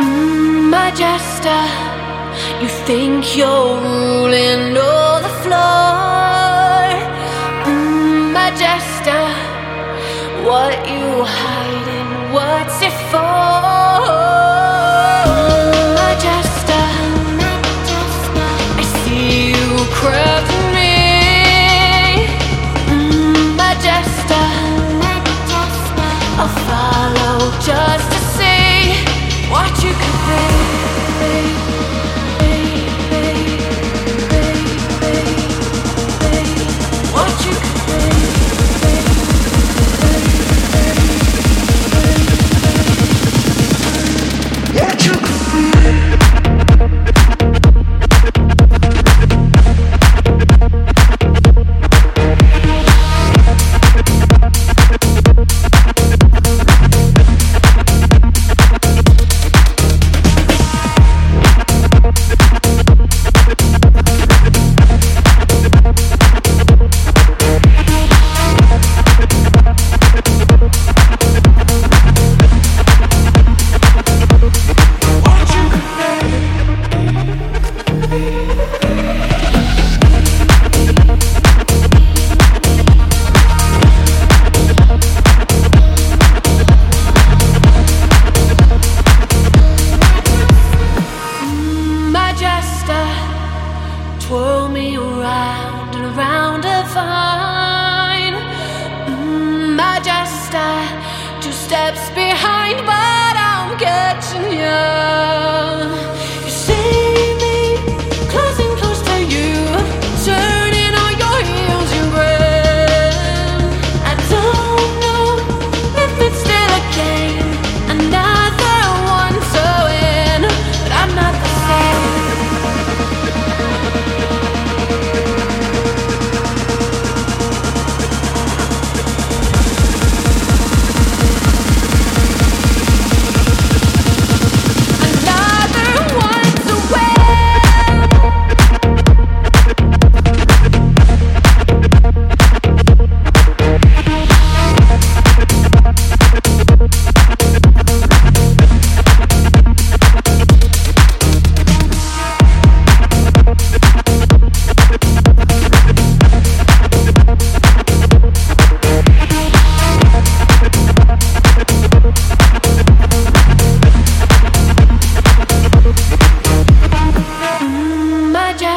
Mm, Majesta, you think you're ruling all the floor. Mm, Majesta, what you hiding? What's it for? Mm, be. swirl me around and around a fine. Mm, I just stand two steps behind but I'm catching you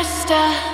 star